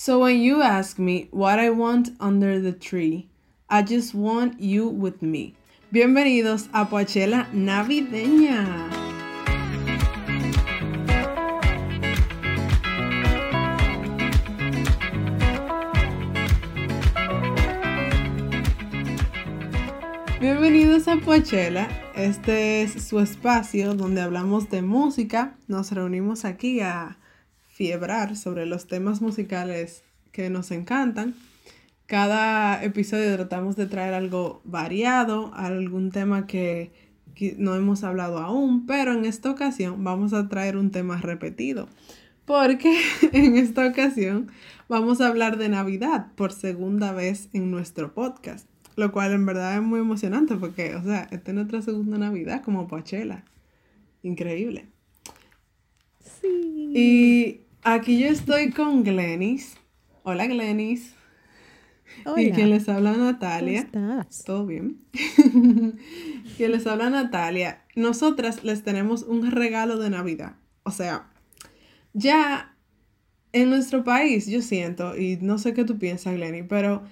So when you ask me what I want under the tree, I just want you with me. Bienvenidos a Poachela Navideña. Bienvenidos a Poachela. Este es su espacio donde hablamos de música. Nos reunimos aquí a fiebrar sobre los temas musicales que nos encantan. Cada episodio tratamos de traer algo variado, algún tema que, no hemos hablado aún, pero en esta ocasión vamos a traer un tema repetido, porque en esta ocasión vamos a hablar de Navidad por segunda vez en nuestro podcast, lo cual en verdad es muy emocionante porque, o sea, esta es nuestra segunda Navidad como Poachela. Increíble. Sí. Y aquí yo estoy con Glenis. Hola Glenis. Hola. Y quien les habla Natalia. ¿Cómo estás? ¿Todo bien? quien les habla Natalia. Nosotras les tenemos un regalo de Navidad. O sea, ya en nuestro país, yo siento, y no sé qué tú piensas, Glenny, pero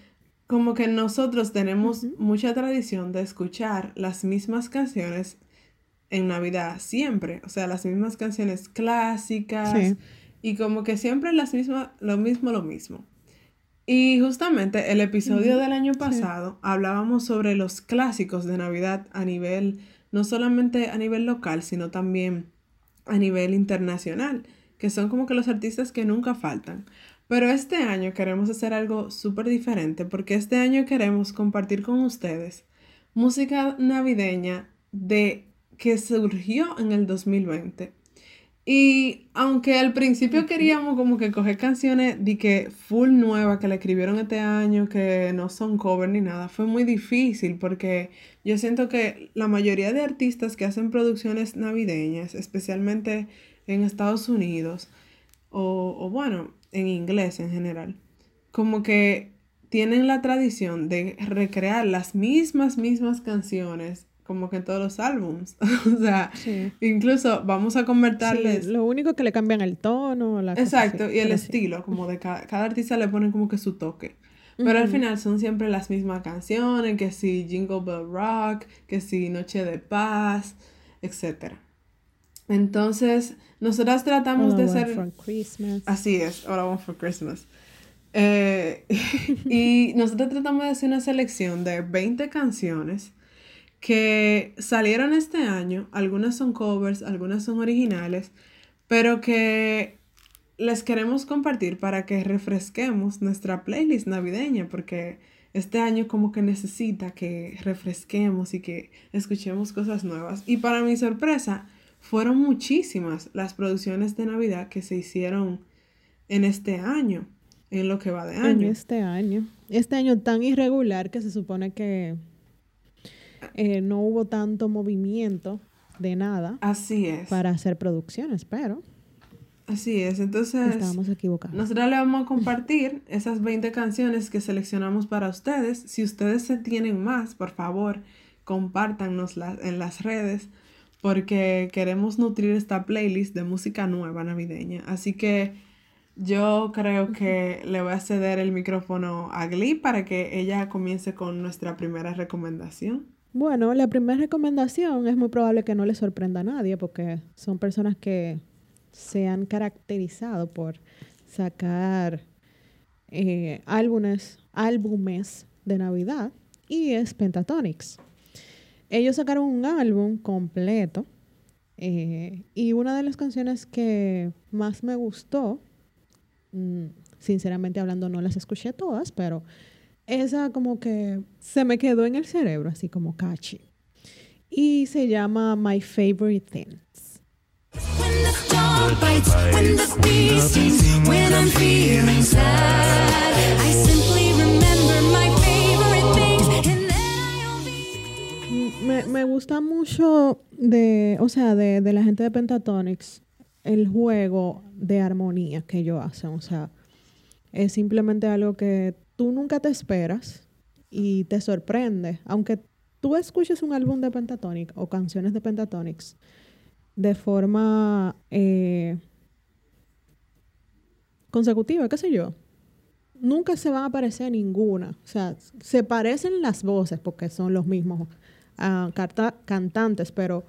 como que nosotros tenemos mucha tradición de escuchar las mismas canciones en Navidad, siempre. O sea, las mismas canciones clásicas. Sí. Y como que siempre las mismas, lo mismo, lo mismo. Y justamente el episodio del año sí. pasado hablábamos sobre los clásicos de Navidad a nivel, no solamente a nivel local, sino también a nivel internacional, que son como que los artistas que nunca faltan. Pero este año queremos hacer algo súper diferente porque este año queremos compartir con ustedes música navideña de que surgió en el 2020. Y aunque al principio queríamos como que coger canciones de que full nuevas que le escribieron este año, que no son cover ni nada, fue muy difícil porque yo siento que la mayoría de artistas que hacen producciones navideñas, especialmente en Estados Unidos, o, o bueno, en inglés en general, como que tienen la tradición de recrear las mismas, mismas canciones como que en todos los álbums. o sea, Sí. incluso vamos a Sí, convertirles... lo único que le cambian el tono, la cosa Exacto, así, y el estilo, como de cada, cada artista le ponen como que su toque. Pero al final son siempre las mismas canciones, que si Jingle Bell Rock, que si Noche de Paz, etc. Entonces, nosotras tratamos All de ser... for Christmas. Así es, All I Want for Christmas. Eh, y nosotros tratamos de hacer una selección de 20 canciones que salieron este año. Algunas son covers, algunas son originales, pero que les queremos compartir para que refresquemos nuestra playlist navideña, porque este año como que necesita que refresquemos y que escuchemos cosas nuevas. Y para mi sorpresa, fueron muchísimas las producciones de Navidad que se hicieron en este año, en lo que va de En año. este año. Este año tan irregular que se supone que eh, no hubo tanto movimiento de nada Así es. para hacer producciones, pero Así es. Entonces, estábamos equivocados. nosotros le vamos a compartir esas 20 canciones que seleccionamos para ustedes. Si ustedes se tienen más, por favor, compártanoslas en las redes porque queremos nutrir esta playlist de música nueva navideña. Así que yo creo que le voy a ceder el micrófono a Glee para que ella comience con nuestra primera recomendación. Bueno, la primera recomendación es muy probable que no le sorprenda a nadie porque son personas que se han caracterizado por sacar eh, álbumes, álbumes de Navidad y es Pentatonix. Ellos sacaron un álbum completo eh, y una de las canciones que más me gustó, mm, sinceramente hablando no las escuché todas, pero esa como que se me quedó en el cerebro, así como catchy. Y se llama My Favorite Things. Me, me gusta mucho de, o sea, de, de la gente de Pentatonix, el juego de armonía que ellos hacen. O sea, es simplemente algo que tú nunca te esperas y te sorprende. Aunque tú escuches un álbum de Pentatonic o canciones de Pentatonix de forma eh, consecutiva, qué sé yo. nunca se van a parecer ninguna. O sea, se parecen las voces porque son los mismos ah, cantantes, pero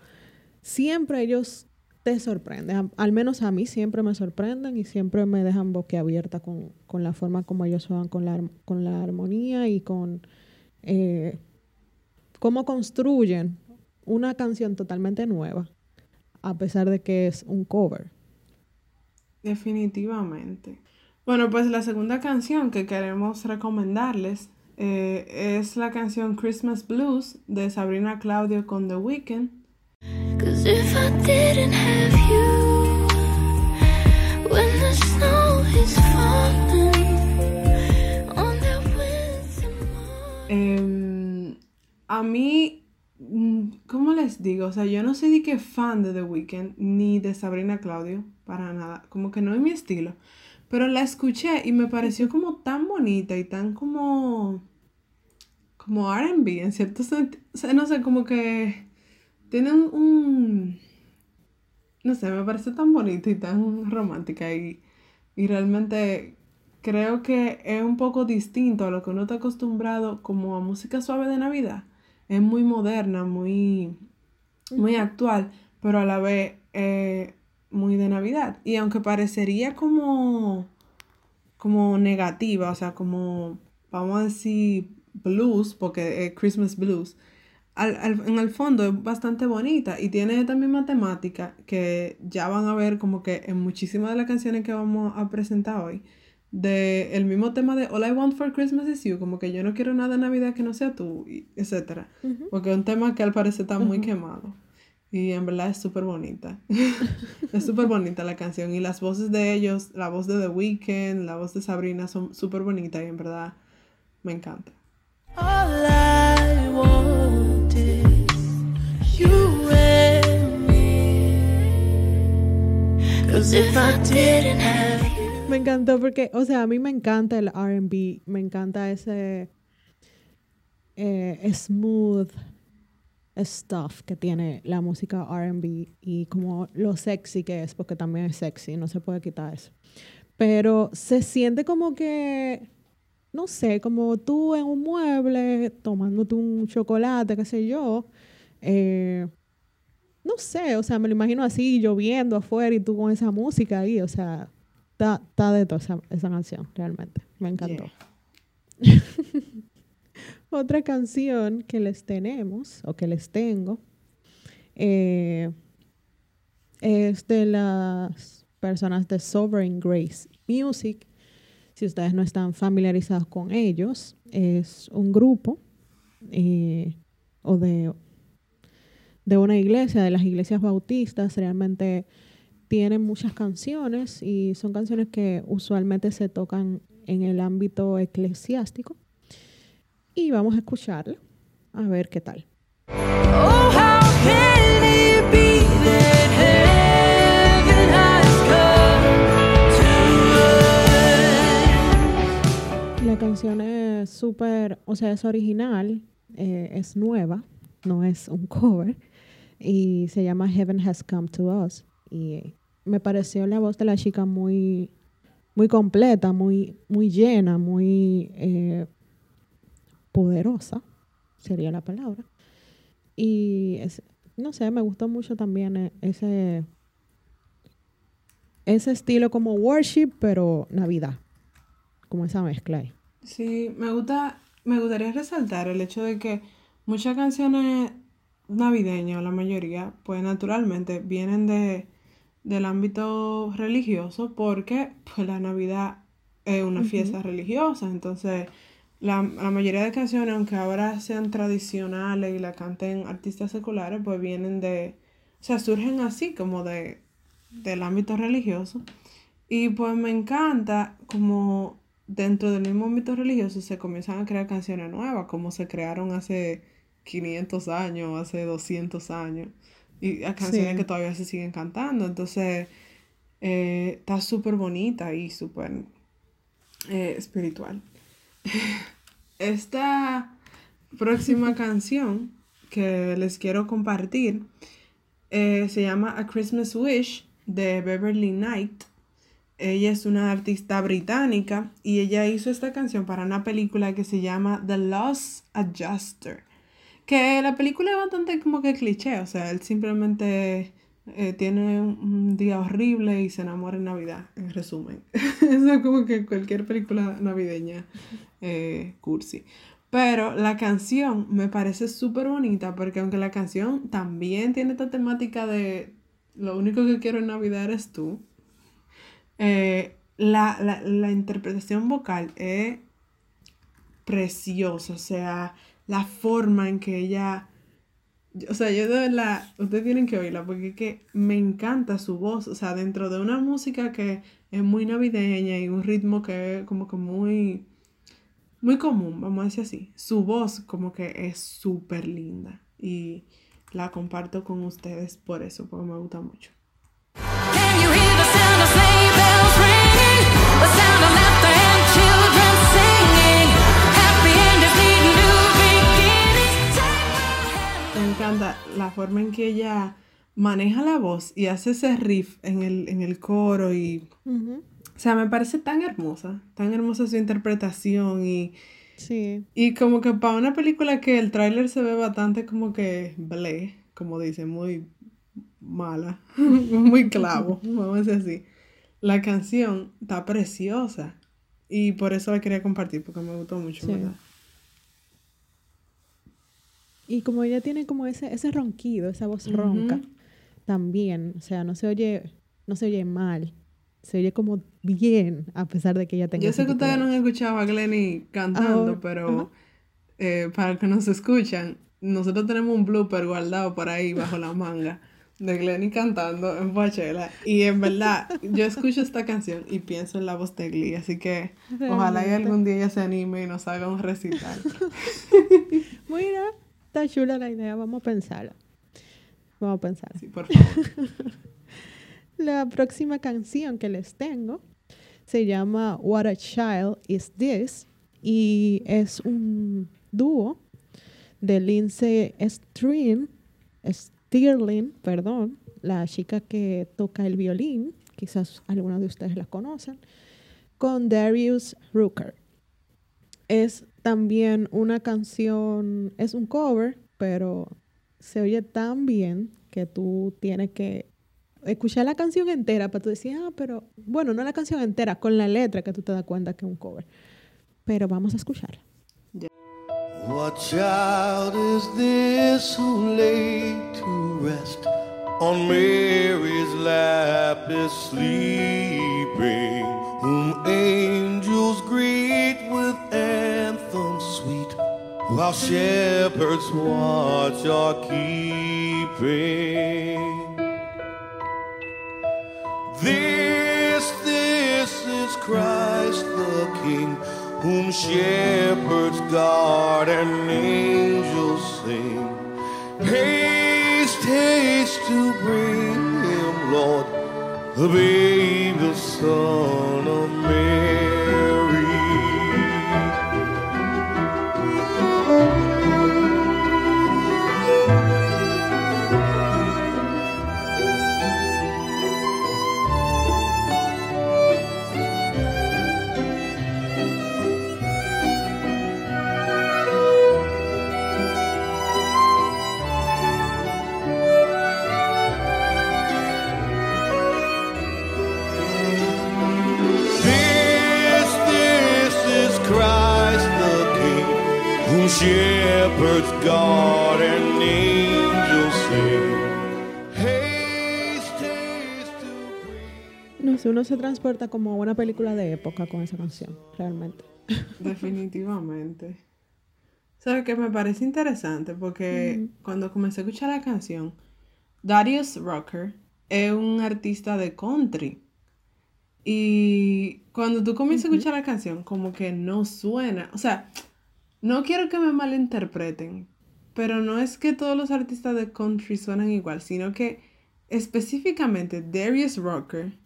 siempre ellos te sorprenden. Al menos a mí siempre me sorprenden y siempre me dejan boquiabierta con, con la forma como ellos juegan con la, con la armonía y con eh, cómo construyen una canción totalmente nueva, a pesar de que es un cover. Definitivamente. Bueno, pues la segunda canción que queremos recomendarles eh, es la canción Christmas Blues de Sabrina Claudio con The Weeknd. Em, a mí, mm, ¿cómo les digo? O sea, yo no soy que fan de The Weeknd ni de Sabrina Claudio, para nada. Como que no es mi estilo. Pero la escuché y me pareció como tan bonita y tan como. como RB en cierto sentido. O sea, no sé, como que tiene un, un- No sé, me parece tan bonita y tan romántica y, y realmente creo que es un poco distinto a lo que uno está acostumbrado como a música suave de Navidad. Es muy moderna, muy, muy actual, pero a la vez eh, muy de Navidad. Y aunque parecería como, como negativa, o sea, como, vamos a decir, blues, porque es Christmas blues, al- al- en el fondo es bastante bonita y tiene también matemática que ya van a ver como que en muchísimas de las canciones que vamos a presentar hoy, de el mismo tema de All I Want for Christmas is You, como que yo no quiero nada de Navidad que no sea tú, etcétera. Porque es un tema que al parecer está muy quemado. Y en verdad es súper bonita. es súper bonita la canción. Y las voces de ellos, la voz de The Weeknd, la voz de Sabrina son súper bonitas y en verdad me encanta. All I want me. Encantó porque, o sea, a mí me encanta el RB, me encanta ese eh, smooth stuff que tiene la música RB y como lo sexy que es, porque también es sexy, no se puede quitar eso. Pero se siente como que, no sé, como tú en un mueble tomándote un chocolate, qué sé yo. eh, no sé, o sea, me lo imagino así, lloviendo afuera y tú con esa música ahí, o sea, está, está de toda esa, esa canción, realmente. Me encantó. Otra canción que les tenemos, o que les tengo, eh, es de las personas de Sovereign Grace Music. Si ustedes no están familiarizados con ellos, es un grupo eh, o de, de una iglesia, de las iglesias bautistas. Realmente tienen muchas canciones y son canciones que usualmente se tocan en el ámbito eclesiástico. Y vamos a escucharla, a ver qué tal. oh, how can it be that? La canción es súper, o sea, es original, eh, es nueva, no es un cover, y se llama Heaven Has Come to Us. Y me pareció la voz de la chica muy, muy completa, muy, muy llena, muy eh, poderosa, sería la palabra. Y no sé, me gustó mucho también eh, ese, ese estilo como worship, pero Navidad, como esa mezcla ahí. Sí, me gusta, me gustaría resaltar el hecho de que muchas canciones navideñas, la mayoría, pues naturalmente vienen de, del ámbito religioso porque pues la Navidad es una fiesta religiosa, entonces la, la mayoría de canciones, aunque ahora sean tradicionales y la canten artistas seculares, pues vienen de, o sea, surgen así como de, del ámbito religioso. Y pues me encanta como dentro del mismo ámbito religioso se comienzan a crear canciones nuevas, como se crearon hace 500 años, hace 200 años, y a canciones Sí. que todavía se siguen cantando. Entonces, eh, está súper bonita y súper eh, espiritual. Esta próxima canción que les quiero compartir eh, se llama A Christmas Wish de Beverly Knight. ella es una artista británica y ella hizo esta canción para una película que se llama The Lost Adjuster. Que la película es bastante como que cliché, o sea, él simplemente eh, tiene un, día horrible y se enamora en Navidad, en resumen. Eso es como que cualquier película navideña eh, cursi. Pero la canción me parece súper bonita porque aunque la canción también tiene esta temática de lo único que quiero en Navidad eres tú, eh, la, la, la interpretación vocal es preciosa, o sea, la forma en que ella, o sea, yo de verdad, ustedes tienen que oírla porque es que me encanta su voz, o sea, dentro de una música que es muy navideña y un ritmo que es como que muy, muy común, vamos a decir así, su voz como que es súper linda y la comparto con ustedes por eso, porque me gusta mucho. Encanta la forma en que ella maneja la voz y hace ese riff en el, en el coro y... O sea, me parece tan hermosa, tan hermosa su interpretación y, Sí. y como que para una película que el tráiler se ve bastante como que ble, como dicen, muy mala, muy clavo, vamos a decir así. La canción está preciosa y por eso la quería compartir porque me gustó mucho, Sí. ¿verdad? Y como ella tiene como ese, ese ronquido, esa voz ronca, también, o sea, no se oye, no se oye mal, se oye como bien, a pesar de que ella tenga Yo sé que ustedes no han escuchado a Glenny cantando, Ahora, pero eh, para que nos escuchan, nosotros tenemos un blooper guardado por ahí bajo la manga de Glenny cantando en Coachella. Y en verdad, yo escucho esta canción y pienso en la voz de Glee, así que ojalá y algún día ella se anime y nos haga un recital. Mira, está chula la idea, vamos a pensarla. Vamos a pensar. Sí, por favor. La próxima canción que les tengo se llama What a Child Is This y es un dúo de Lindsay Stirling, Stirling, perdón, la chica que toca el violín, quizás algunos de ustedes la conocen, con Darius Rucker. Es también una canción, es un cover, pero se oye tan bien que tú tienes que escuchar la canción entera para tú decir, ah, pero bueno, no la canción entera, con la letra que tú te das cuenta que es un cover. Pero vamos a escucharla. What child is this who lay to rest on Mary's lap is sleeping, whom angels greet with sweet, while shepherds watch are keeping? This, this is Christ the King, whom shepherds guard and angels sing. Haste, haste to bring him, Lord, the babe, the Son sé, uno se transporta como a una película de época con esa canción, realmente. Definitivamente. ¿Sabes qué? Me parece interesante porque cuando comencé a escuchar la canción, Darius Rucker es un artista de country. Y cuando tú comienzas a escuchar la canción, como que no suena. O sea, no quiero que me malinterpreten, pero no es que todos los artistas de country suenan igual, sino que específicamente Darius Rucker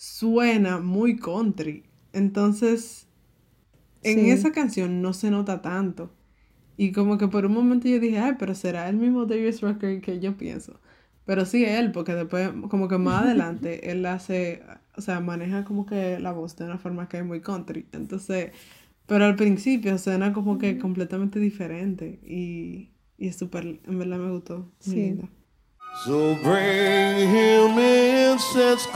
suena muy country. Entonces, en Sí. esa canción no se nota tanto. Y como que por un momento yo dije, ay, pero será el mismo Darius Rucker que yo pienso. Pero sí él, porque después, como que más adelante, él hace o sea, maneja como que la voz de una forma que es muy country. Entonces, pero al principio suena como que completamente diferente y, y es súper, en verdad me gustó. Muy Sí. linda. So bring him incense.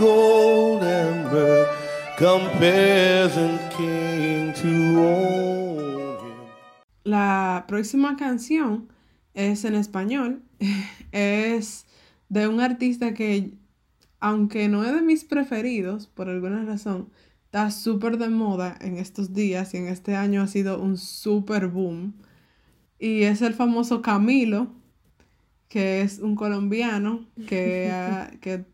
Come peasant king to own. La próxima canción es en español. Es de un artista que, aunque no es de mis preferidos, por alguna razón, está súper de moda en estos días y en este año ha sido un súper boom. Y es el famoso Camilo, que es un colombiano que, que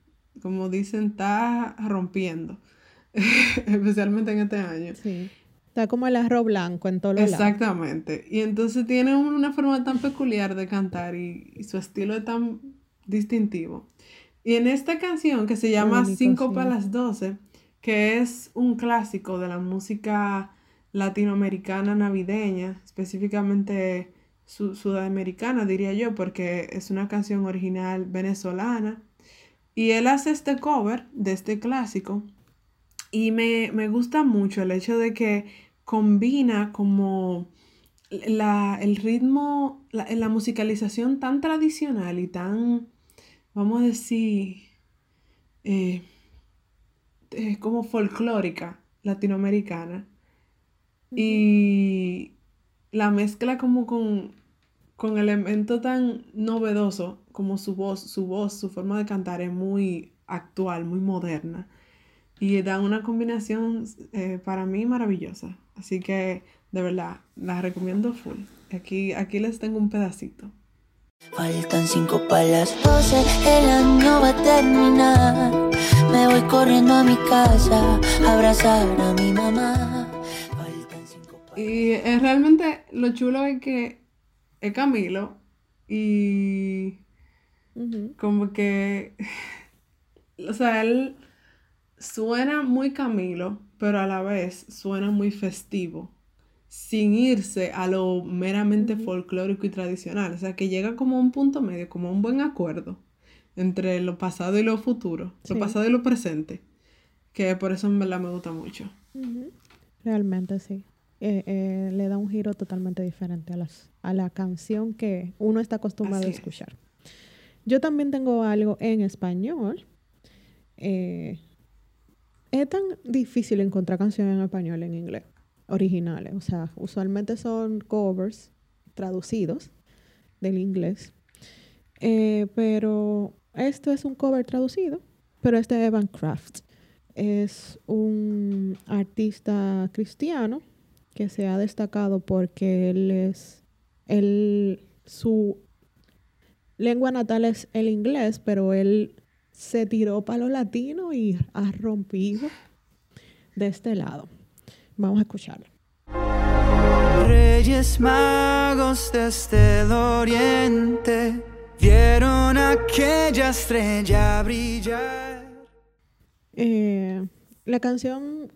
como dicen, está rompiendo, especialmente en este año. Sí. Está como el arroz blanco en todos los lados. Exactamente. Y entonces tiene una forma tan peculiar de cantar y, y su estilo es tan distintivo. Y en esta canción que se llama Cinco sí. para las 12, que es un clásico de la música latinoamericana navideña, específicamente su- sudamericana, diría yo, porque es una canción original venezolana. Y él hace este cover de este clásico y me, me gusta mucho el hecho de que combina como la, el ritmo, la, la musicalización tan tradicional y tan, vamos a decir, eh, eh, como folclórica latinoamericana. Y la mezcla como con, con elemento tan novedoso como su voz, su voz, su forma de cantar es muy actual, muy moderna. Y da una combinación eh, para mí maravillosa. Así que, de verdad, la recomiendo full. Aquí, aquí les tengo un pedacito. Faltan cinco para las doce, el año va a terminar. Me voy corriendo a mi casa a abrazar a mi mamá. Faltan cinco pa' Y eh, realmente lo chulo es que es Camilo y como que, o sea, él suena muy Camilo, pero a la vez suena muy festivo, sin irse a lo meramente folclórico y tradicional. O sea, que llega como a un punto medio, como a un buen acuerdo entre lo pasado y lo futuro, Sí. lo pasado y lo presente, que por eso en verdad me gusta mucho. Realmente sí. Eh, eh, le da un giro totalmente diferente a, las, a la canción que uno está acostumbrado Así a es. escuchar. Yo también tengo algo en español. Eh, es tan difícil encontrar canciones en español en inglés, originales. O sea, usualmente son covers traducidos del inglés. Pero esto es un cover traducido, pero este de Evan Kraft es un artista cristiano que se ha destacado porque él es, él, su lengua natal es el inglés, pero él se tiró para lo latino y ha rompido de este lado. Vamos a escucharlo. Reyes magos desde el oriente vieron aquella estrella brillar. Eh, la canción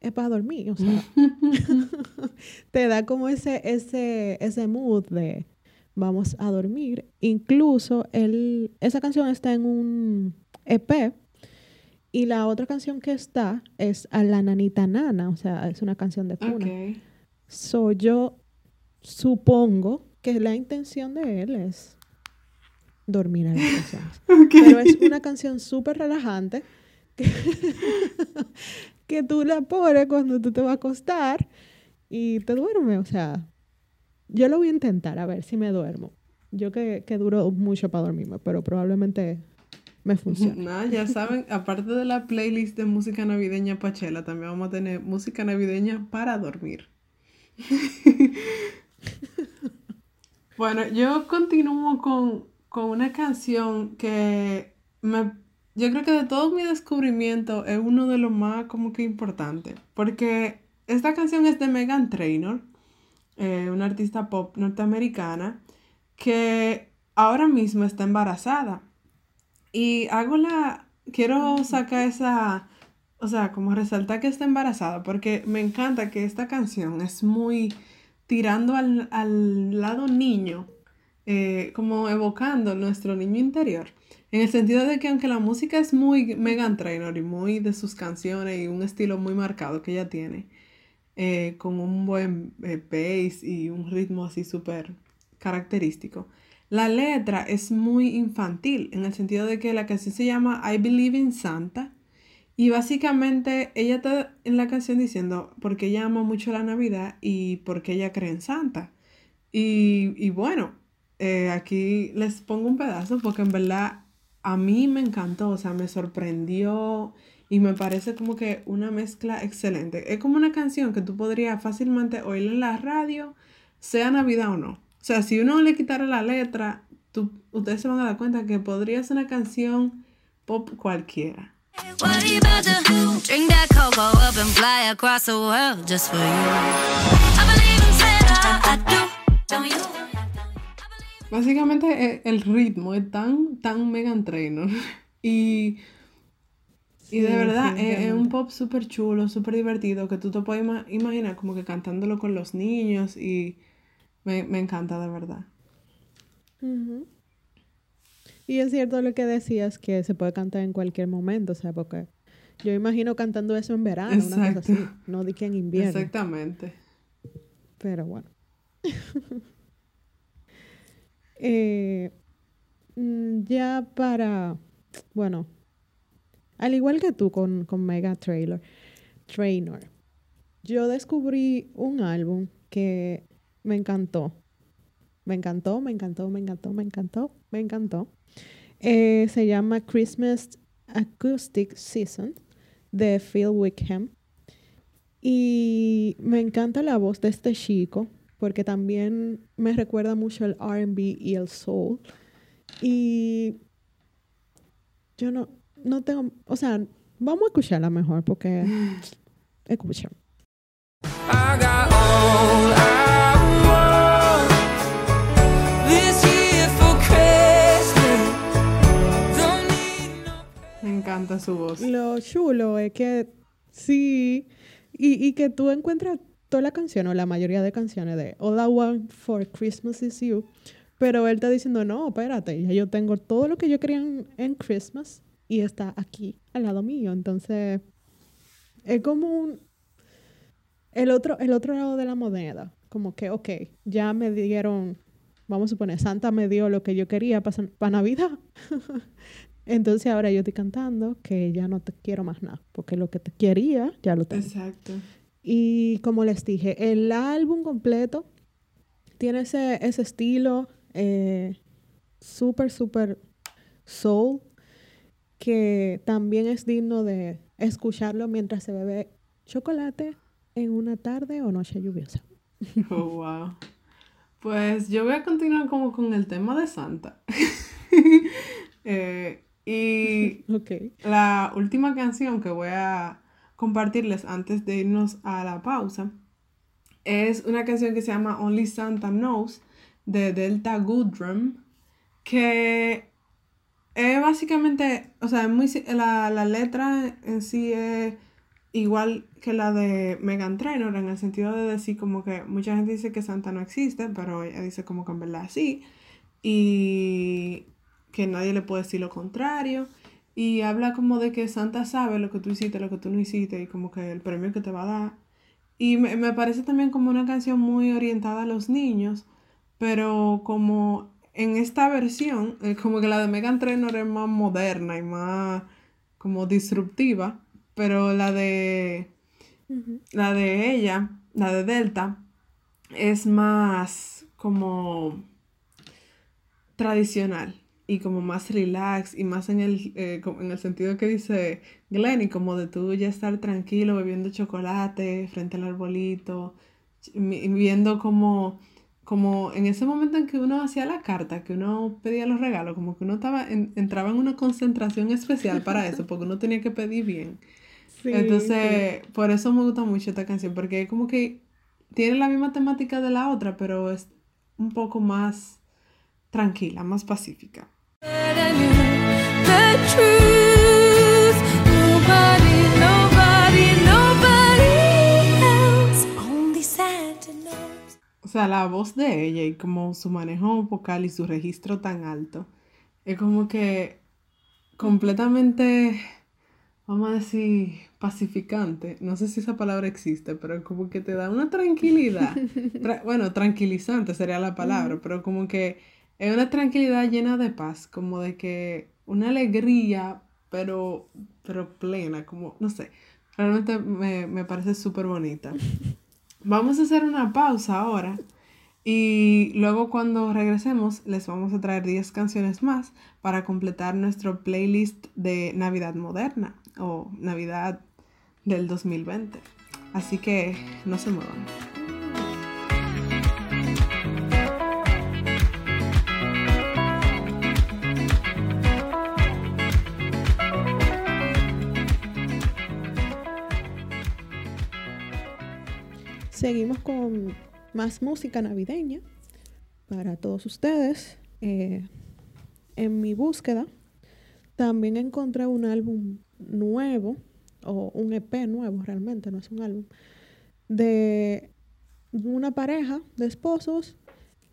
es para dormir, o sea, te da como ese, ese, ese mood de vamos a dormir. Incluso el, esa canción está en un EP y la otra canción que está es a la nanita nana, o sea, es una canción de cuna. Ok. So, yo supongo que la intención de él es dormir a las personas. Pero es una canción súper relajante que, que tú la pones cuando tú te vas a acostar y te duermes. O sea, yo lo voy a intentar a ver si me duermo. Yo que, que duro mucho para dormirme, pero probablemente me funcione. Nada, ya saben, aparte de la playlist de música navideña Pachela, también vamos a tener música navideña para dormir. bueno, yo continúo con, con una canción que me, yo creo que de todo mi descubrimiento es uno de los más como que importantes, porque esta canción es de Megan Trainor, eh, una artista pop norteamericana, que ahora mismo está embarazada. Y hago la, quiero sacar esa, o sea, como resaltar que está embarazada, porque me encanta que esta canción es muy tirando al, al lado niño eh, como evocando nuestro niño interior. En el sentido de que aunque la música es muy Megan Trainor y muy de sus canciones y un estilo muy marcado que ella tiene, eh, con un buen eh, bass y un ritmo así súper característico. La letra es muy infantil en el sentido de que la canción se llama I Believe in Santa y básicamente ella está en la canción diciendo porque ella ama mucho la Navidad y porque ella cree en Santa. Y, y bueno, eh, aquí les pongo un pedazo porque en verdad a mí me encantó, o sea, me sorprendió y me parece como que una mezcla excelente. Es como una canción que tú podrías fácilmente oír en la radio, sea Navidad o no. O sea, si uno le quitara la letra, tú, ustedes se van a dar cuenta que podría ser una canción pop cualquiera. Básicamente eh, el ritmo es tan, tan Megan Trainor. Y, y de verdad sí, es, es un pop súper chulo, súper divertido, que tú te puedes ima- imaginar como que cantándolo con los niños y me, me encanta de verdad. Ujú. Y es cierto lo que decías, que se puede cantar en cualquier momento, o sea, porque yo imagino cantando eso en verano, una cosa Exacto. así, no di que en invierno, Exactamente. pero bueno. Eh, mm, ya para, bueno, al igual que tú con, con Mega Trailer, Trainor, yo descubrí un álbum que me encantó. Me encantó, me encantó, me encantó, me encantó, me encantó. Eh, se llama Christmas Acoustic Season de Phil Wickham. Y me encanta la voz de este chico porque también me recuerda mucho el RB y el soul. Y yo no, no tengo, o sea, vamos a escucharla mejor porque escucha. I got all I want this year for Christmas. Don't need no Me encanta su voz. Lo chulo es que sí, y, y que tú encuentras toda la canción o la mayoría de canciones de All I Want for Christmas is You, pero él está diciendo, no, espérate, ya yo tengo todo lo que yo quería en, Christmas y está aquí al lado mío, entonces es como un, el otro, el otro lado de la moneda, como que, ok, ya me dieron, vamos a suponer, Santa me dio lo que yo quería para Navidad. Entonces ahora yo estoy cantando que ya no te quiero más nada, porque lo que te quería ya lo tengo. Exacto. Y como les dije, el álbum completo tiene ese, ese estilo eh, súper, súper soul, que también es digno de escucharlo mientras se bebe chocolate en una tarde o noche lluviosa. Oh, wow. Pues yo voy a continuar como con el tema de Santa. Eh, y Ok. la última canción que voy a compartirles antes de irnos a la pausa es una canción que se llama Only Santa Knows de Delta Goodrum que es básicamente, o sea, es muy, la, la letra en sí es igual que la de Megan Trainor en el sentido de decir como que mucha gente dice que Santa no existe, pero ella dice como que en verdad sí y que nadie le puede decir lo contrario y habla como de que Santa sabe lo que tú hiciste, lo que tú no hiciste y como que el premio que te va a dar. Y me, me parece también como una canción muy orientada a los niños, pero como en esta versión, eh, como que la de Megan Trainor es más moderna y más como disruptiva, pero la de la de ella, la de Delta, es más como tradicional y como más relax y más en el, eh, en el sentido que dice Glenny, como de tú ya estar tranquilo bebiendo chocolate frente al arbolito, viendo como, como en ese momento en que uno hacía la carta, que uno pedía los regalos, como que uno estaba en- entraba en una concentración especial para eso, porque uno tenía que pedir bien. Sí, Entonces, por eso me gusta mucho esta canción, porque como que tiene la misma temática de la otra, pero es un poco más tranquila, más pacífica. O sea, la voz de ella y como su manejo vocal y su registro tan alto, es como que completamente, vamos a decir, pacificante. No sé si esa palabra existe, pero como que te da una tranquilidad. Tra- bueno, tranquilizante sería la palabra, pero como que es una tranquilidad llena de paz, como de que una alegría, pero, pero plena, como, no sé, realmente me, me parece súper bonita. Vamos a hacer una pausa ahora y luego cuando regresemos les vamos a traer 10 canciones más para completar nuestro playlist de Navidad moderna o Navidad del 2020. Así que no se muevan. Seguimos con más música navideña para todos ustedes. Eh, en mi búsqueda también encontré un álbum nuevo, o un EP nuevo realmente, no es un álbum, de una pareja de esposos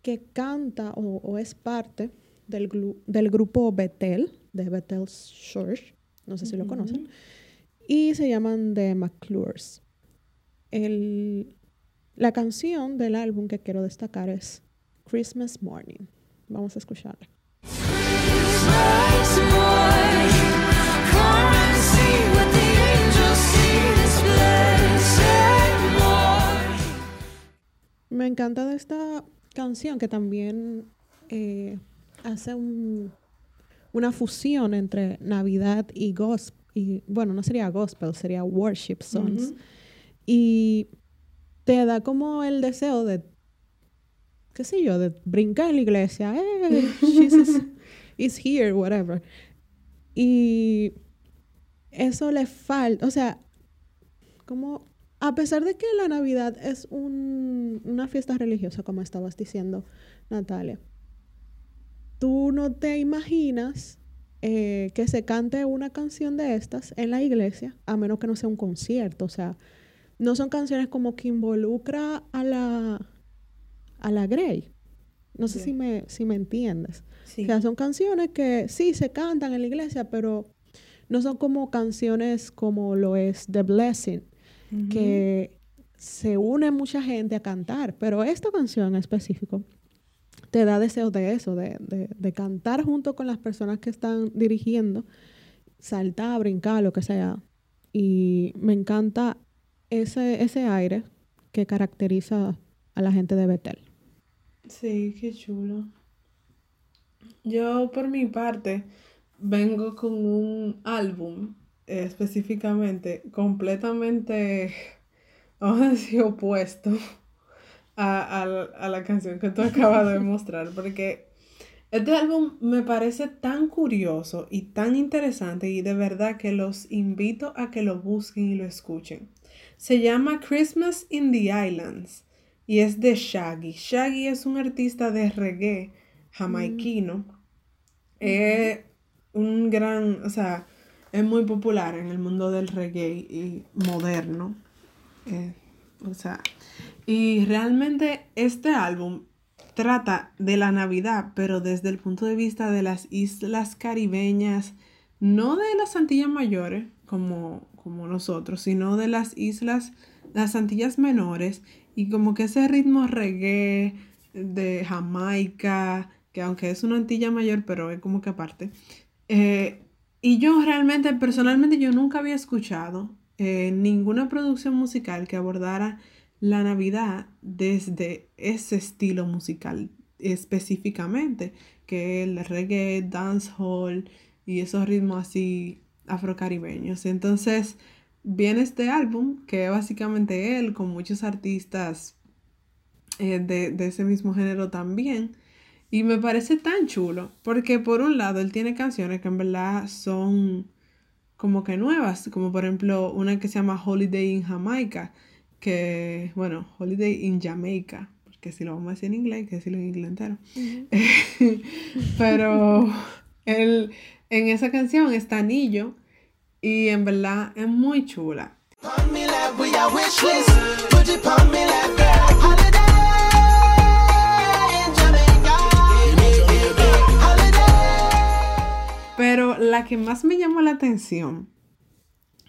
que canta o, o es parte del, glu- del grupo Bethel, de Bethel Church, no sé si lo conocen, y se llaman The McClures. El, la canción del álbum que quiero destacar es Christmas Morning. Vamos a escucharla. Christmas morning, come and see what the angels see this blessed morning. Me encanta de esta canción que también eh, hace un- una fusión entre Navidad y gospel. Y, bueno, no sería gospel, sería worship songs. Y te da como el deseo de, qué sé yo, de brincar en la iglesia. Hey, Jesus is here, whatever. Y eso le falta, o sea, como a pesar de que la Navidad es un- una fiesta religiosa, como estabas diciendo, Natalia, tú no te imaginas eh, que se cante una canción de estas en la iglesia, a menos que no sea un concierto. O sea, no son canciones como que involucra a la, a la Grey. No sé si, me, si me entiendes. Sí. O sea, son canciones que sí se cantan en la iglesia, pero no son como canciones como lo es The Blessing, que se une mucha gente a cantar. Pero esta canción en específico te da deseos de eso, de, de- de cantar junto con las personas que están dirigiendo, saltar, brincar, lo que sea. Y me encanta ese, ese aire que caracteriza a la gente de Betel. Sí, qué chulo. Yo, por mi parte, vengo con un álbum eh, específicamente completamente, vamos a decir, opuesto a, a la- a la canción que tú acabas de mostrar, porque este álbum me parece tan curioso y tan interesante y de verdad que los invito a que lo busquen y lo escuchen. Se llama Christmas in the Islands y es de Shaggy. Shaggy es un artista de reggae jamaiquino. Es un gran, o sea, es muy popular en el mundo del reggae y moderno. Eh, o sea, y realmente este álbum trata de la Navidad, pero desde el punto de vista de las islas caribeñas, no de las Antillas Mayores, como, como nosotros, sino de las islas, las Antillas Menores, y como que ese ritmo reggae de Jamaica, que aunque es una Antilla Mayor, pero es como que aparte. Eh, y yo realmente, personalmente, yo nunca había escuchado eh, ninguna producción musical que abordara la Navidad desde ese estilo musical específicamente, que el reggae, dancehall y esos ritmos así afrocaribeños. Entonces viene este álbum, que básicamente él, con muchos artistas eh, de, de ese mismo género también. Y me parece tan chulo, porque por un lado él tiene canciones que en verdad son como que nuevas, como por ejemplo una que se llama Holiday in Jamaica, que, bueno, Holiday in Jamaica, porque si lo vamos a decir en inglés, hay que decirlo en inglés entero. Pero él, en esa canción está Anillo y en verdad es muy chula. Pero la que más me llamó la atención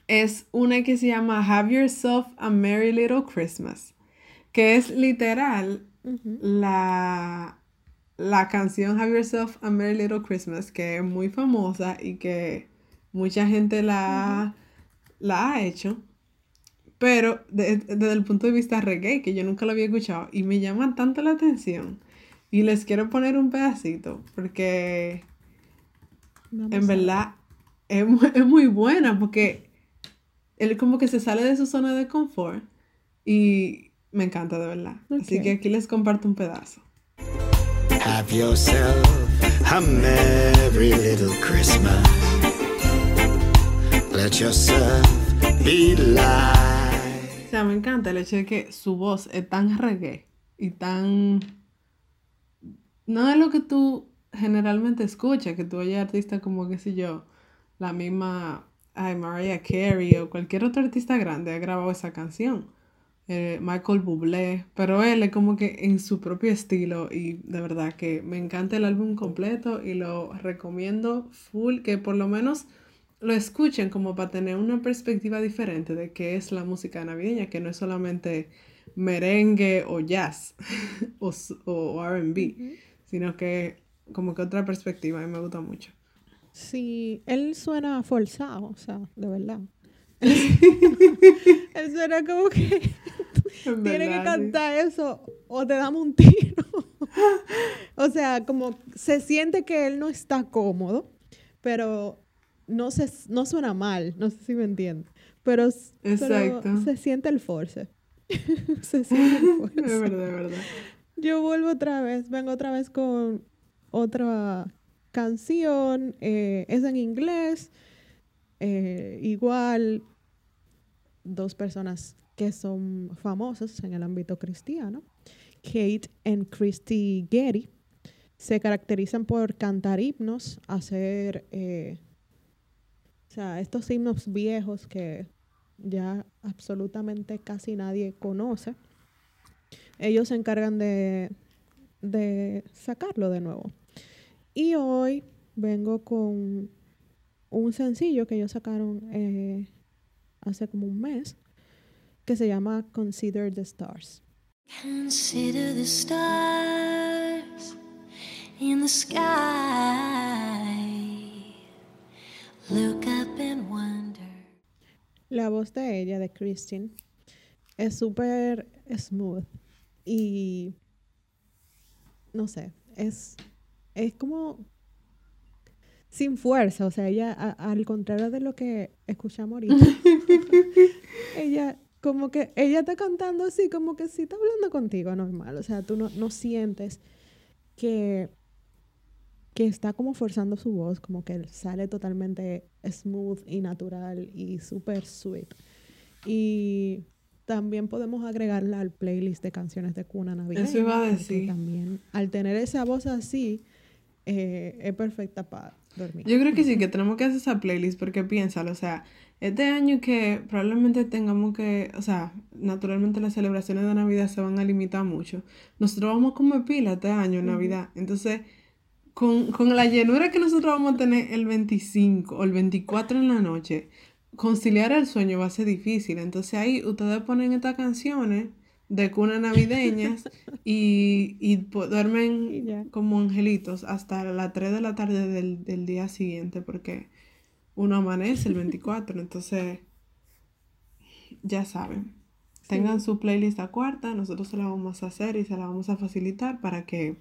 es una que se llama Have Yourself a Merry Little Christmas, que es literal la la canción Have Yourself a Merry Little Christmas, que es muy famosa y que mucha gente la, la ha hecho, pero de- desde el punto de vista reggae, que yo nunca lo había escuchado, y me llama tanto la atención. Y les quiero poner un pedacito, porque Vamos en verdad es, mu- es muy buena, porque él como que se sale de su zona de confort y me encanta de verdad. Así que aquí les comparto un pedazo. Have yourself a merry little Christmas. Let yourself be light. O sea, me encanta el hecho de que su voz es tan reggae y tan... No es lo que tú generalmente escuchas, que tú oyes artistas como, qué sé yo, la misma ay, Mariah Carey o cualquier otro artista grande ha grabado esa canción. Eh, Michael Bublé, pero él es como que en su propio estilo y de verdad que me encanta el álbum completo y lo recomiendo full, que por lo menos lo escuchen como para tener una perspectiva diferente de qué es la música navideña, que no es solamente merengue o jazz o, o RB, sino que como que otra perspectiva y me gusta mucho. Sí, él suena forzado, o sea, de verdad. él suena como que En tiene que cantar eso o te damos un tiro. o sea, como se siente que él no está cómodo, pero no se no suena mal, no sé si me entiende. Pero, s- pero Exacto. se siente el force. se siente el force. Es verdad, es verdad. Yo vuelvo otra vez, vengo otra vez con otra canción, eh, es en inglés, eh, igual dos personas que son famosas en el ámbito cristiano, Kate and Christy Getty, se caracterizan por cantar himnos, hacer, eh, o sea, estos himnos viejos que ya absolutamente casi nadie conoce ellos se encargan de, de sacarlo de nuevo. Y hoy vengo con un sencillo que ellos sacaron eh, hace como un mes que se llama Consider the Stars. Consider the stars in the sky. Look up and wonder. La voz de ella, de Christine, es súper smooth y no sé, es, es como sin fuerza, o sea, ella, a- al contrario de lo que escuchamos ahorita, ella como que, ella está cantando así, como que sí está hablando contigo normal, o sea, tú no, no sientes que, que está como forzando su voz, como que sale totalmente smooth y natural y súper sweet. Y también podemos agregarla al playlist de canciones de cuna navideña. Eso iba a decir. También, al tener esa voz así, eh, es perfecta para dormir. Yo creo que sí, que tenemos que hacer esa playlist porque piénsalo, o sea, este año que probablemente tengamos que, o sea, naturalmente las celebraciones de Navidad se van a limitar mucho. Nosotros vamos a comer pila este año en Navidad. Entonces, con, con la llenura que nosotros vamos a tener el 25 o el 24 en la noche, conciliar el sueño va a ser difícil. Entonces ahí ustedes ponen estas canciones de cuna navideñas y, y duermen Y como angelitos hasta las 3 de la tarde del, del día siguiente porque uno amanece el 24. Entonces, ya saben. Tengan su playlist a cuarta, nosotros se la vamos a hacer y se la vamos a facilitar para que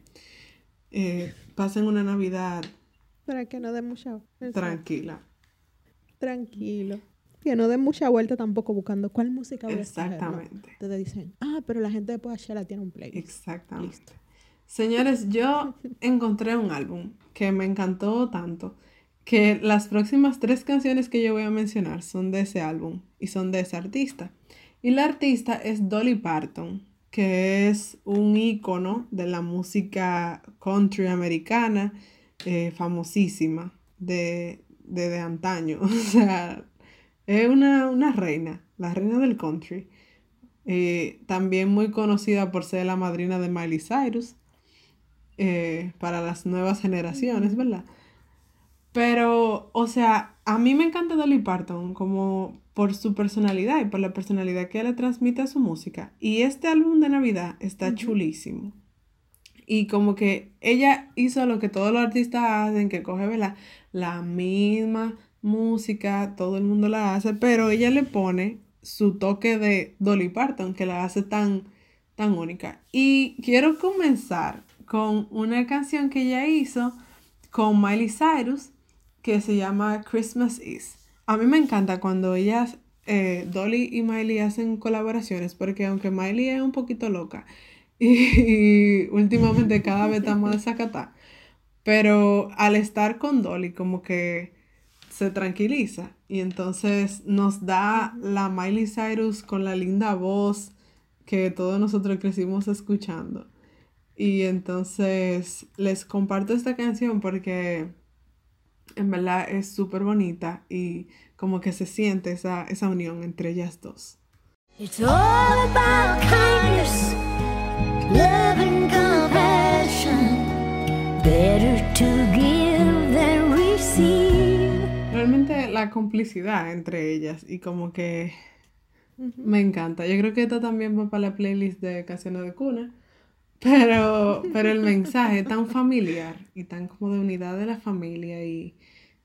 eh, pasen una Navidad Para que no dé mucha... tranquila. Tranquilo. Que no dé mucha vuelta tampoco buscando cuál música voy a escoger, ¿no? Exactamente. Entonces dicen, ah, pero la gente de Poachella tiene un playlist. Exactamente. Señores, yo encontré un álbum que me encantó tanto que las próximas tres canciones que yo voy a mencionar son de ese álbum y son de ese artista. Y la artista es Dolly Parton, que es un ícono de la música country americana, eh, famosísima, de, de, de antaño. O sea, es una, una reina, la reina del country. Eh, también muy conocida por ser la madrina de Miley Cyrus eh, para las nuevas generaciones, ¿verdad? Pero, o sea, a mí me encanta Dolly Parton como por su personalidad y por la personalidad que le transmite a su música. Y este álbum de Navidad está chulísimo. Y como que ella hizo lo que todos los artistas hacen, que coge, ¿verdad? La misma música, todo el mundo la hace, pero ella le pone su toque de Dolly Parton, que la hace tan, tan única. Y quiero comenzar con una canción que ella hizo con Miley Cyrus, que se llama Christmas Is. A mí me encanta cuando ellas, eh, Dolly y Miley hacen colaboraciones, porque aunque Miley es un poquito loca y, últimamente cada vez está más desacatada, pero al estar con Dolly como que se tranquiliza y entonces nos da la Miley Cyrus con la linda voz que todos nosotros crecimos escuchando. Y entonces les comparto esta canción porque en verdad es súper bonita y como que se siente esa, esa unión entre ellas dos. It's all about kindness, love and compassion. Better to la complicidad entre ellas y como que me encanta. Yo creo que esto también va para la playlist de canciones de cuna. Pero, pero el mensaje tan familiar y tan como de unidad de la familia y,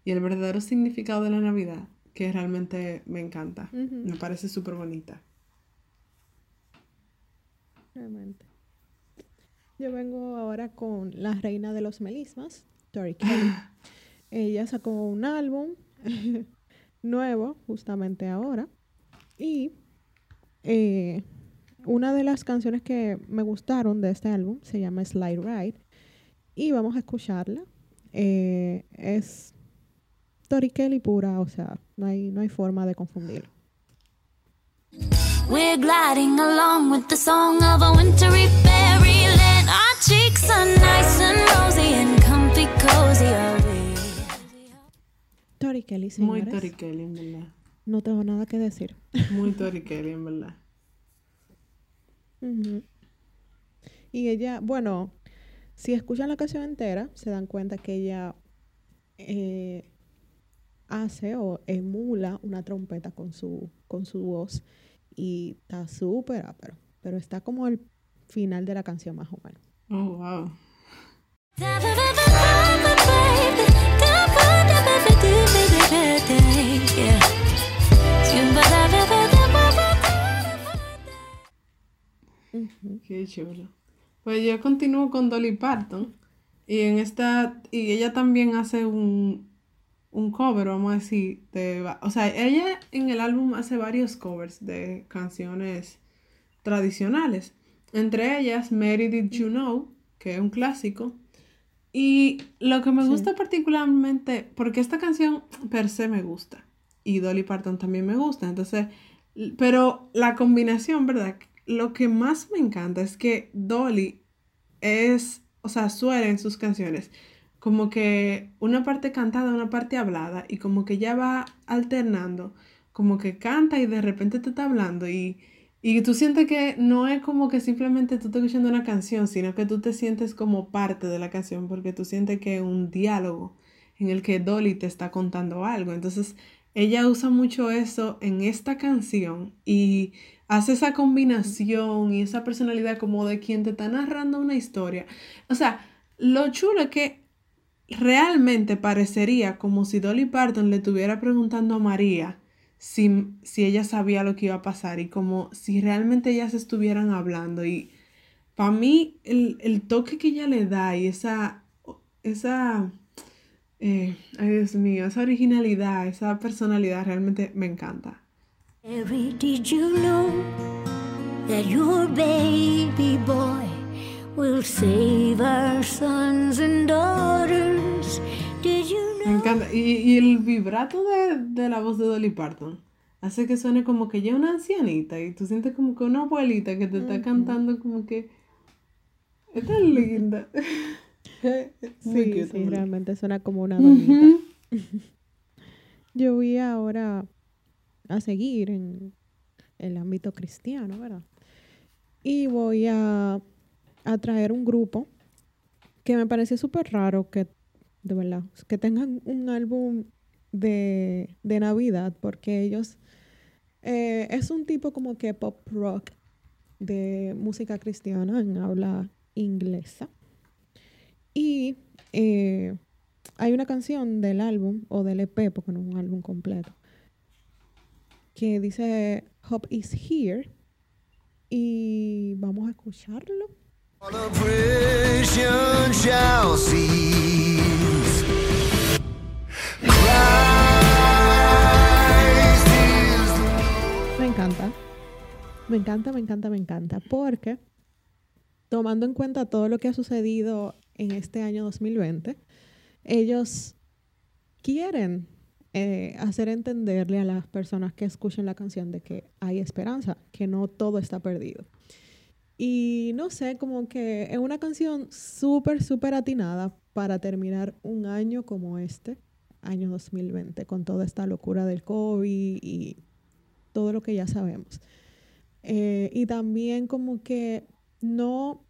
y el verdadero significado de la Navidad que realmente me encanta. Me parece súper bonita. Realmente. Yo vengo ahora con la reina de los melismas, Tori Kelly. Ella sacó un álbum nuevo justamente ahora. Y eh, una de las canciones que me gustaron de este álbum se llama Slide Ride. Y vamos a escucharla. Eh, es Tori Kelly pura, o sea, no hay, no hay forma de confundirlo. We're gliding along with the song of a wintry fairyland. Our cheeks are nice and rosy and comfy cozy. Tori Kelly, Muy señores. Tori Kelly, en verdad. No tengo nada que decir. Muy Tori Kelly, en verdad. Y ella, bueno, si escuchan la canción entera, se dan cuenta que ella eh, hace o emula una trompeta con su, con su voz y está súper ápero, pero está como el final de la canción más o menos. Oh, wow. Qué chulo. Pues yo continúo con Dolly Parton. Y en esta, y ella también hace un, un cover, vamos a decir, de, o sea, ella en el álbum hace varios covers de canciones tradicionales. Entre ellas, Mary Did You Know, que es un clásico. Y lo que me Sí. gusta particularmente, porque esta canción per se me gusta, y Dolly Parton también me gusta, entonces, pero la combinación, ¿verdad? Lo que más me encanta es que Dolly es, o sea, suena en sus canciones como que una parte cantada, una parte hablada, y como que ya va alternando, como que canta y de repente te está hablando, y, y tú sientes que no es como que simplemente tú estás escuchando una canción, sino que tú te sientes como parte de la canción, porque tú sientes que es un diálogo en el que Dolly te está contando algo. Entonces, ella usa mucho eso en esta canción y hace esa combinación y esa personalidad como de quien te está narrando una historia. O sea, lo chulo es que realmente parecería como si Dolly Parton le estuviera preguntando a María si, si ella sabía lo que iba a pasar y como si realmente ellas estuvieran hablando. Y para mí el, el toque que ella le da y esa, esa, eh, ay Dios mío, esa originalidad, esa personalidad realmente me encanta. Mary, did you know that your baby boy will save our sons and daughters? Me encanta. Y, y el vibrato de, de la voz de Dolly Parton hace que suene como que ya una ancianita y tú sientes como que una abuelita que te está cantando como que es tan linda. Muy Sí, cute, sí, realmente suena como una donita. Ujú. Yo voy ahora a seguir en el ámbito cristiano, ¿verdad? Y voy a, a traer un grupo que me parece súper raro que de verdad, que tengan un álbum de, de Navidad, porque ellos eh, es un tipo como que pop rock de música cristiana en habla inglesa. Y eh, hay una canción del álbum o del EP, porque no es un álbum completo, que dice Hope is Here. Y vamos a escucharlo. Me encanta. Me encanta, me encanta, me encanta. Porque tomando en cuenta todo lo que ha sucedido en este año 2020, ellos quieren eh, hacer entenderle a las personas que escuchen la canción de que hay esperanza, que no todo está perdido. Y no sé, como que es una canción súper, súper atinada para terminar un año como este, año 2020, con toda esta locura del COVID y todo lo que ya sabemos. Eh, y también como que no,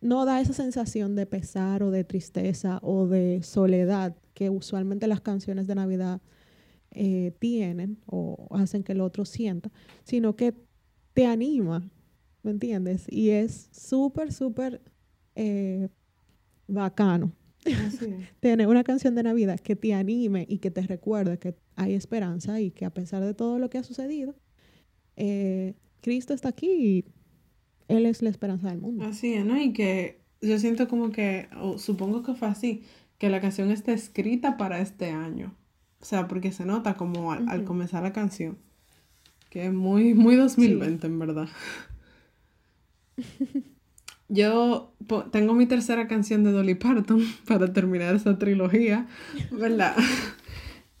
no da esa sensación de pesar o de tristeza o de soledad que usualmente las canciones de Navidad eh, tienen o hacen que el otro sienta, sino que te anima, ¿me entiendes? Y es súper, súper eh, bacano. tener una canción de Navidad que te anime y que te recuerde que hay esperanza y que a pesar de todo lo que ha sucedido, eh, Cristo está aquí y Él es la esperanza del mundo. Así es, ¿no? Y que yo siento como que, supongo que fue así, que la canción está escrita para este año. O sea, porque se nota como al, al Ujú. comenzar la canción, que es muy, muy 2020 en verdad. Yo tengo mi tercera canción de Dolly Parton para terminar esa trilogía, ¿verdad?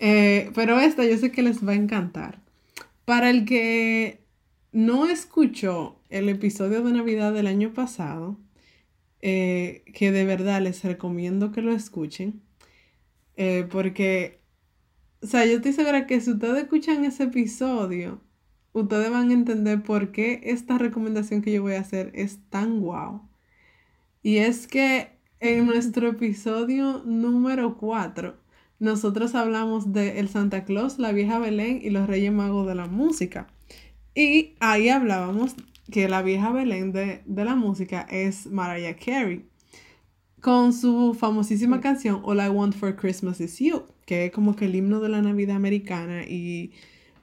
Eh, pero esta yo sé que les va a encantar. Para el que no escuchó el episodio de Navidad del año pasado, eh, que de verdad les recomiendo que lo escuchen, eh, porque, o sea, yo estoy segura que si ustedes escuchan ese episodio, ustedes van a entender por qué esta recomendación que yo voy a hacer es tan guau. Y es que en nuestro episodio número 4, nosotros hablamos de el Santa Claus, la vieja Belén y los Reyes Magos de la música. Y ahí hablábamos que la vieja Belén de, de la música es Mariah Carey. Con su famosísima canción All I Want for Christmas Is You, que es como que el himno de la Navidad americana. Y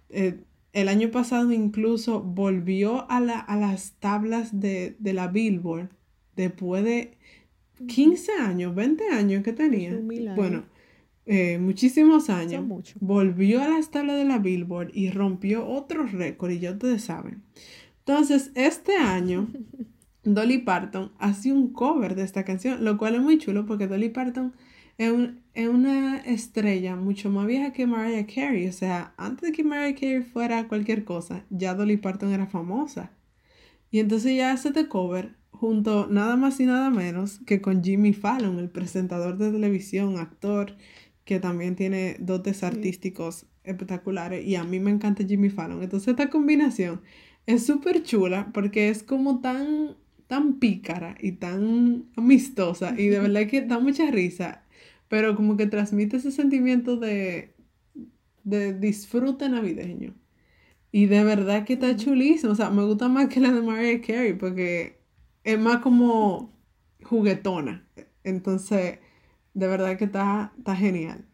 eh, el año pasado incluso volvió a, la- a las tablas de, de la Billboard después de 15 años, 20 años que tenía. Bueno, eh, muchísimos años. Volvió a las tablas de la Billboard y rompió otro récord, y ya ustedes saben. Entonces, este año, Dolly Parton hace un cover de esta canción, lo cual es muy chulo porque Dolly Parton es, un- es una estrella mucho más vieja que Mariah Carey. O sea, antes de que Mariah Carey fuera cualquier cosa, ya Dolly Parton era famosa. Y entonces ella hace este cover junto nada más y nada menos que con Jimmy Fallon, el presentador de televisión, actor, que también tiene dotes artísticos espectaculares. Y a mí me encanta Jimmy Fallon. Entonces esta combinación es súper chula porque es como tan, tan pícara y tan amistosa. Y de verdad que da mucha risa. Pero como que transmite ese sentimiento de, de disfrute navideño. Y de verdad que está chulísimo. O sea, me gusta más que la de Mariah Carey porque es más como juguetona. Entonces, de verdad que está, está genial.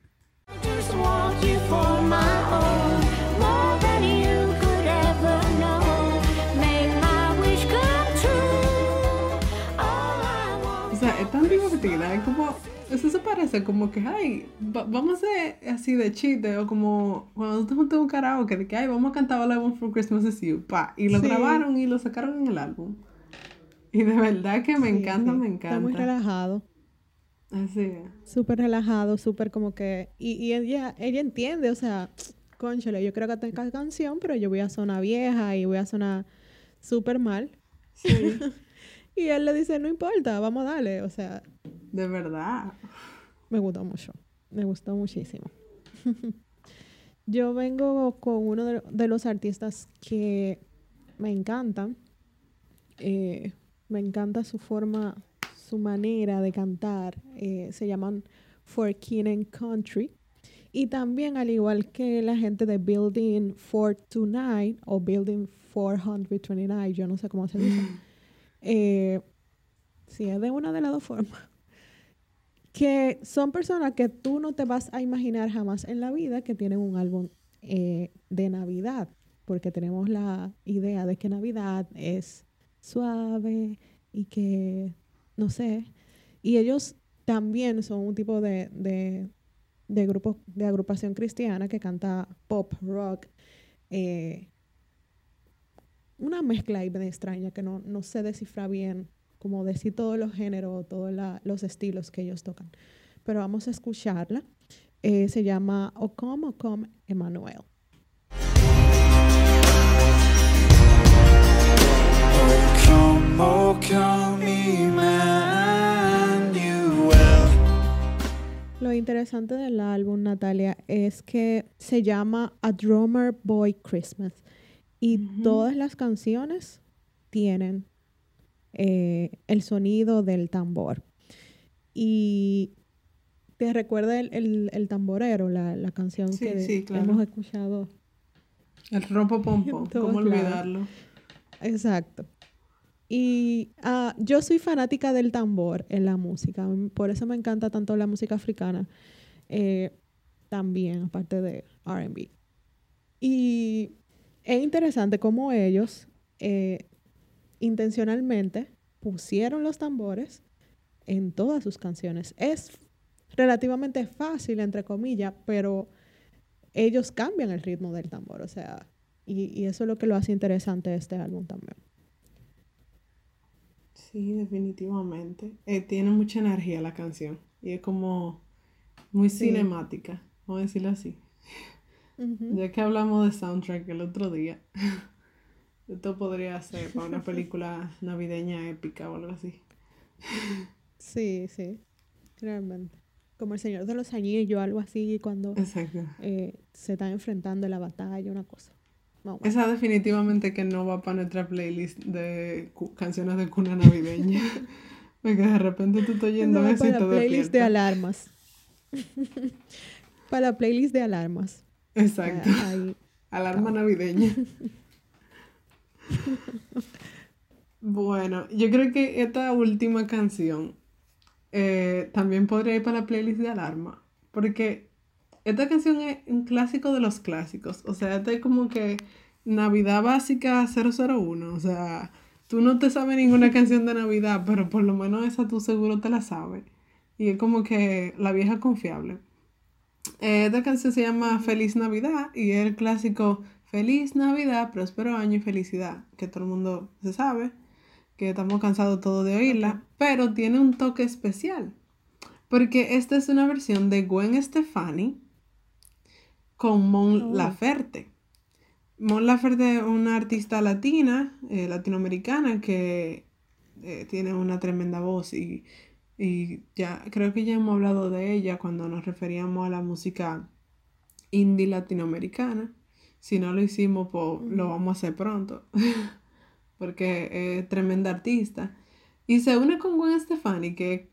O sea, es tan divertida. Es como, eso se parece como que, ay, va- vamos a hacer así de chiste. O como cuando tú te juntas un karaoke de que, ay, vamos a cantar All I Want for Christmas is You. Pa, y lo Sí. grabaron y lo sacaron en el álbum. Y de verdad que me Sí, encanta, sí. me Está muy encanta. relajado. Así es. Súper relajado, súper como que... Y, y ella, ella entiende, o sea, conchale, yo creo que tengo canción, pero yo voy a sonar vieja y voy a sonar súper mal. Sí, Y él le dice, no importa, vamos a darle. O sea, de verdad. me gustó mucho. Me gustó muchísimo. Yo vengo con uno de, los artistas que me encantan. Eh, me encanta su forma, su manera de cantar. Eh, se llaman for King and Country. Y también, al igual que la gente de Building 429 o Building 429, yo no sé cómo se dice. eh, sí, es de una de las dos formas. Que son personas que tú no te vas a imaginar jamás en la vida que tienen un álbum eh, de Navidad. Porque tenemos la idea de que Navidad es suave y que, no sé. Y ellos también son un tipo de, de, de agrupación cristiana que canta pop, rock, eh, una mezcla extraña que no, no sé descifrar bien, como decir todos los géneros, todos la- los estilos que ellos tocan. Pero vamos a escucharla. Eh, se llama O Come, O Come, Emmanuel. Come, oh come, Emmanuel. Lo interesante del álbum, Natalia, es que se llama A Drummer Boy Christmas. Y todas las canciones tienen eh, el sonido del tambor. Y te recuerda el, el- el tamborero, la, la canción Sí, que sí, claro. hemos escuchado. El rompo pompo, ¿cómo olvidarlo? Exacto. Y ah, yo soy fanática del tambor en la música, por eso me encanta tanto la música africana, eh, también, aparte de RB. Y es interesante cómo ellos eh, intencionalmente pusieron los tambores en todas sus canciones. Es relativamente fácil, entre comillas, pero ellos cambian el ritmo del tambor, o sea, y, y eso es lo que lo hace interesante este álbum también. Sí, definitivamente. Eh, tiene mucha energía la canción. Y es como muy Sí. cinemática, vamos a decirlo así. Ya que hablamos de soundtrack el otro día, esto podría ser para una película navideña épica o algo así. Sí, sí, realmente. Como el Señor de los Anillos, algo así, cuando eh, se están enfrentando en la batalla, una cosa. Más o menos. Esa definitivamente que no va para nuestra playlist de canciones de cuna navideña. Porque de repente tú estás yendo Eso a ver si para te la playlist de alarmas. para la playlist de alarmas. Exacto. Ah, ahí. Alarma navideña. Bueno, yo creo que esta última canción eh, también podría ir para la playlist de alarma. Porque esta canción es un clásico de los clásicos. O sea, esta es como que Navidad básica 001. O sea, tú no te sabes ninguna canción de Navidad, pero por lo menos esa tú seguro te la sabes. Y es como que la vieja confiable. Eh, esta canción se llama Feliz Navidad y es el clásico Feliz Navidad, próspero año y felicidad, que todo el mundo se sabe, que estamos cansados todos de oírla, pero tiene un toque especial, porque esta es una versión de Gwen Stefani con Mon Oh. Laferte. Mon Laferte es una artista latina, eh, latinoamericana, que eh, tiene una tremenda voz y, y ya creo que ya hemos hablado de ella cuando nos referíamos a la música indie latinoamericana. Si no lo hicimos, pues lo vamos a hacer pronto, porque es tremenda artista. Y se une con Gwen Stefani, que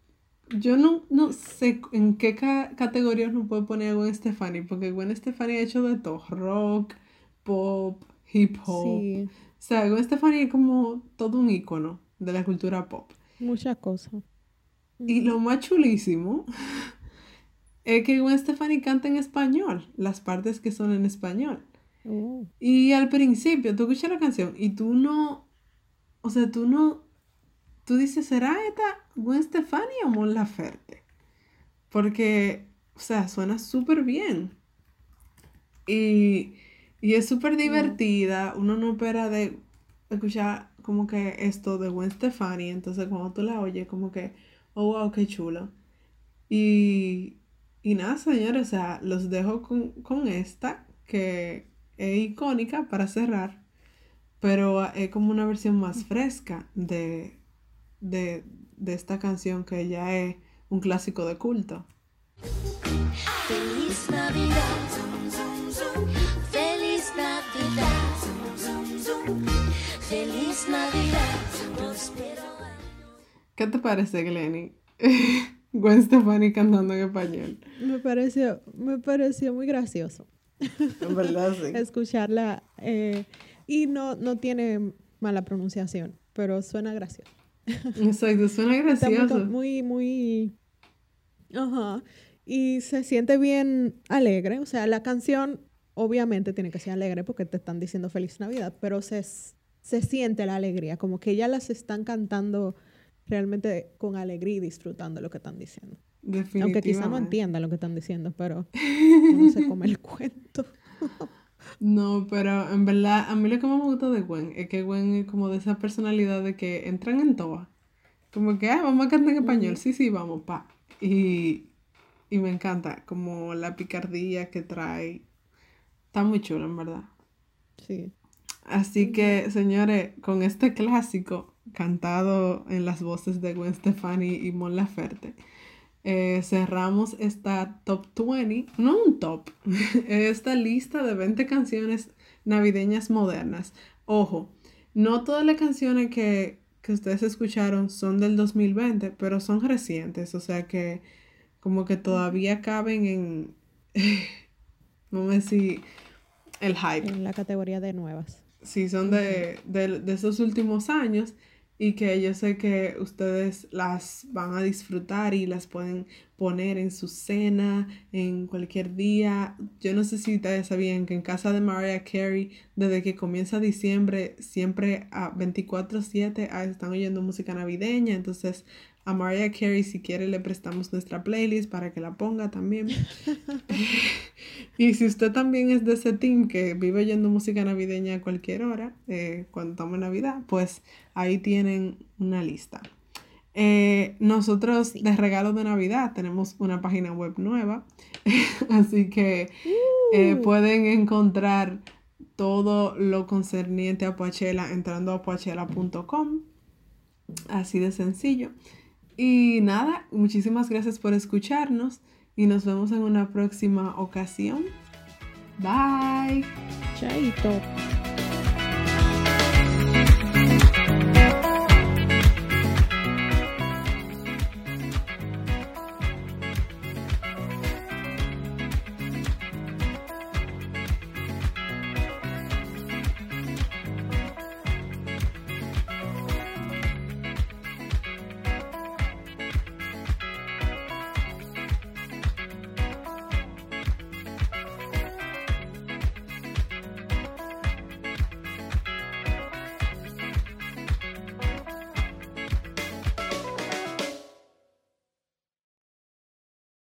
yo no, no sé en qué ca- categoría nos puede poner a Gwen Stefani, porque Gwen Stefani ha hecho de todo, rock, pop, hip hop. Sí, O sea, Gwen Stefani es como todo un icono de la cultura pop. muchas cosas. Y lo más chulísimo es que Gwen Stefani canta en español, las partes que son en español. Oh, Y al principio, tú escuchas la canción y tú no, o sea, tú no, tú dices, ¿será esta Gwen Stefani o Mon Laferte? Porque, o sea, suena súper bien. Y, y es súper divertida, uno no espera de escuchar como que esto de Gwen Stefani, entonces cuando tú la oyes, como que, oh, wow, qué chulo. Y, y nada, señores, o sea, los dejo con, con esta, que es icónica para cerrar, pero es como una versión más fresca de, de, de esta canción que ya es un clásico de culto. Feliz Navidad, zum, zum, zum. Feliz Navidad. Feliz Navidad. ¿Qué te parece, Glenny? Gwen Stefani cantando en español. Me pareció, me pareció muy gracioso En verdad, sí. escucharla. eh, y no, no tiene mala pronunciación, pero suena gracioso. Exacto, suena gracioso. muy, muy... Ajá. Y se siente bien alegre. O sea, la canción obviamente tiene que ser alegre porque te están diciendo feliz Navidad, pero se, se siente la alegría, como que ya las están cantando realmente con alegría y disfrutando lo que están diciendo. Aunque quizá no entiendan lo que están diciendo, pero no se come el cuento. No, pero en verdad, a mí lo que más me gusta de Gwen es que Gwen es como de esa personalidad de que entran en toa. Como que, ah, vamos a cantar en español. Sí, sí, vamos, pa. Y, y me encanta, como la picardía que trae. Está muy chulo, en verdad. Sí. Así que, señores, con este clásico cantado en las voces de Gwen Stefani y Mon Laferte, eh, cerramos esta top 20, no un top, esta lista de 20 canciones navideñas modernas. Ojo, no todas las canciones que, que ustedes escucharon son del 2020, pero son recientes, o sea que como que todavía caben en, vamos a decir, el hype. En la categoría de nuevas. Sí, son de, de, de esos últimos años y que yo sé que ustedes las van a disfrutar y las pueden poner en su cena, en cualquier día. Yo no sé si ustedes sabían que en casa de Mariah Carey, desde que comienza diciembre, siempre a 24/7 ah, están oyendo música navideña. Entonces, a Mariah Carey, si quiere, le prestamos nuestra playlist para que la ponga también. Y si usted también es de ese team que vive oyendo música navideña a cualquier hora, eh, cuando estamos en Navidad, pues ahí tienen una lista. Eh, nosotros de regalo de Navidad tenemos una página web nueva, así que eh, pueden encontrar todo lo concerniente a Poachella entrando a poachella.com. Así de sencillo. Y nada, muchísimas gracias por escucharnos y nos vemos en una próxima ocasión. Bye. Chaito.